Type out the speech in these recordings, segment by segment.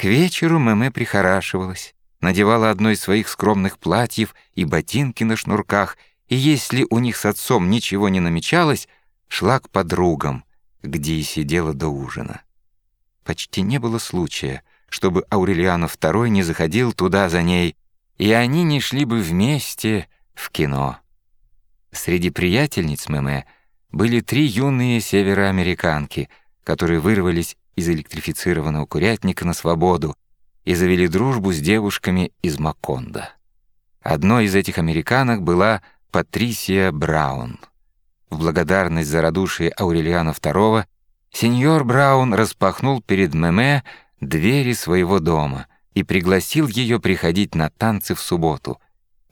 К вечеру Мэмэ прихорашивалась, надевала одно из своих скромных платьев и ботинки на шнурках, и если у них с отцом ничего не намечалось, шла к подругам, где и сидела до ужина. Почти не было случая, чтобы Аурелиано II не заходил туда за ней, и они не шли бы вместе в кино. Среди приятельниц Мэмэ были три юные североамериканки, которые вырвались из электрифицированного курятника на свободу и завели дружбу с девушками из Маконда. Одной из этих американок была Патрисия Браун. В благодарность за радушие Аурелиана II сеньор Браун распахнул перед Мэмэ двери своего дома и пригласил ее приходить на танцы в субботу,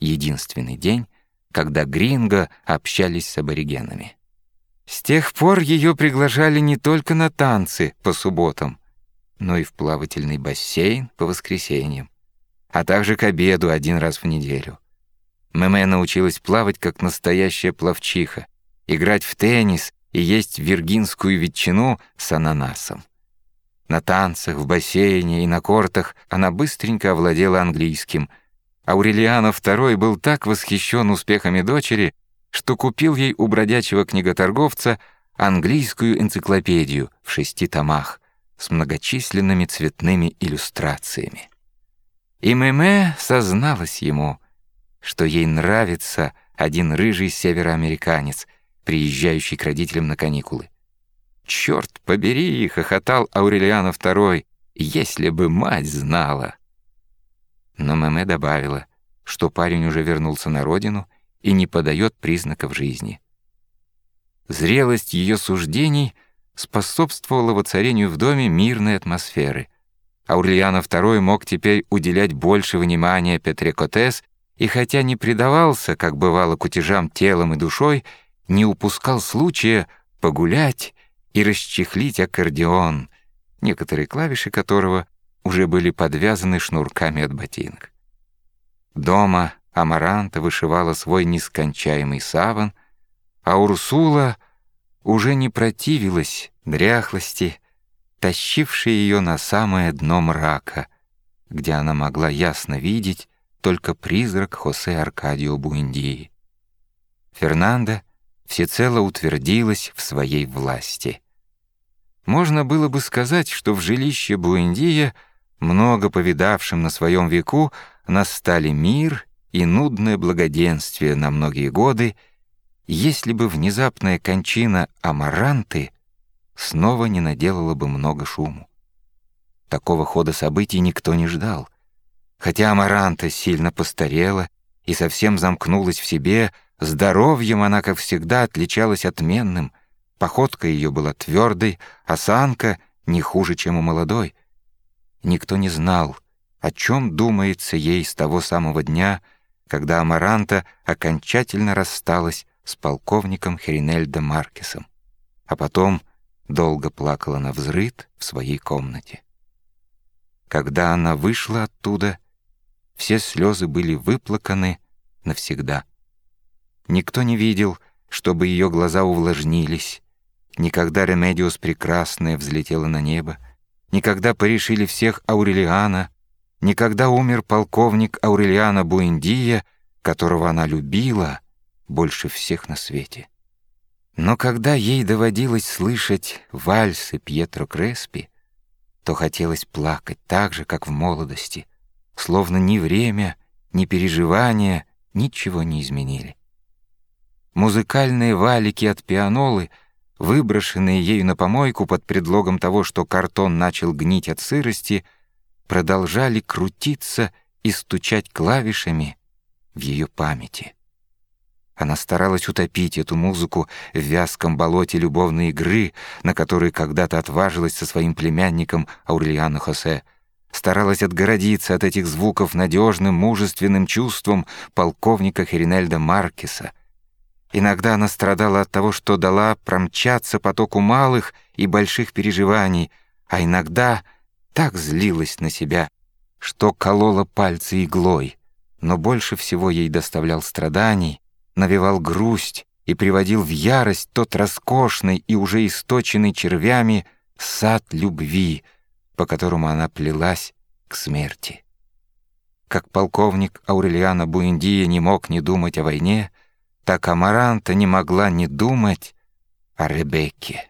единственный день, когда Гринго общались с аборигенами. С тех пор ее приглашали не только на танцы по субботам, но и в плавательный бассейн по воскресеньям, а также к обеду один раз в неделю. Мэмэ научилась плавать как настоящая пловчиха, играть в теннис и есть виргинскую ветчину с ананасом. На танцах, в бассейне и на кортах она быстренько овладела английским. Аурелиано II был так восхищен успехами дочери, что купил ей у бродячего книготорговца английскую энциклопедию в шести томах с многочисленными цветными иллюстрациями. И Мэмэ созналась ему, что ей нравится один рыжий североамериканец, приезжающий к родителям на каникулы. «Черт побери!» — хохотал Аурелиано II. «Если бы мать знала!» Но Мэмэ добавила, что парень уже вернулся на родину и не подает признаков жизни. Зрелость ее суждений способствовала воцарению в доме мирной атмосферы. Аурельяно II мог теперь уделять больше внимания Петре Котес и хотя не предавался, как бывало, кутежам телом и душой, не упускал случая погулять и расчехлить аккордеон, некоторые клавиши которого уже были подвязаны шнурками от ботинок. Дома Амаранта вышивала свой нескончаемый саван, а Урсула уже не противилась дряхлости, тащившей ее на самое дно мрака, где она могла ясно видеть только призрак Хосе Аркадио Буэндии. Фернанда всецело утвердилась в своей власти. Можно было бы сказать, что в жилище Буэндия, много повидавшим на своем веку, настали мир и нудное благоденствие на многие годы, если бы внезапная кончина Амаранты снова не наделала бы много шуму. Такого хода событий никто не ждал. Хотя Амаранта сильно постарела и совсем замкнулась в себе, Здоровьем она, как всегда, отличалась отменным. Походка ее была твердой, осанка не хуже, чем у молодой. Никто не знал, о чем думается ей с того самого дня, когда Амаранта окончательно рассталась с полковником Херинельдо Маркесом, а потом долго плакала на взрыд в своей комнате. Когда она вышла оттуда, все слезы были выплаканы навсегда. Никто не видел, чтобы ее глаза увлажнились, ни когда Ремедиос Прекрасная взлетела на небо, ни когда порешили всех Аурелиано, ни когда умер полковник Аурелиано Буэндия, которого она любила больше всех на свете. Но когда ей доводилось слышать вальсы Пьетро Креспи, то хотелось плакать так же, как в молодости, словно ни время, ни переживания ничего не изменили. Музыкальные валики от пианолы, выброшенные ею на помойку под предлогом того, что картон начал гнить от сырости, продолжали крутиться и стучать клавишами в ее памяти. Она старалась утопить эту музыку в вязком болоте любовной игры, на которой когда-то отважилась со своим племянником Аурельяно Хосе, старалась отгородиться от этих звуков надежным, мужественным чувством полковника Херинельда Маркеса, Иногда она страдала от того, что дала промчаться потоку малых и больших переживаний, а иногда так злилась на себя, что колола пальцы иглой. Но больше всего ей доставлял страданий, навевал грусть и приводил в ярость тот роскошный и уже источенный червями сад любви, по которому она плелась к смерти. Как полковник Аурельяна Буэндия не мог не думать о войне, так Амаранта не могла не думать о Ребекке.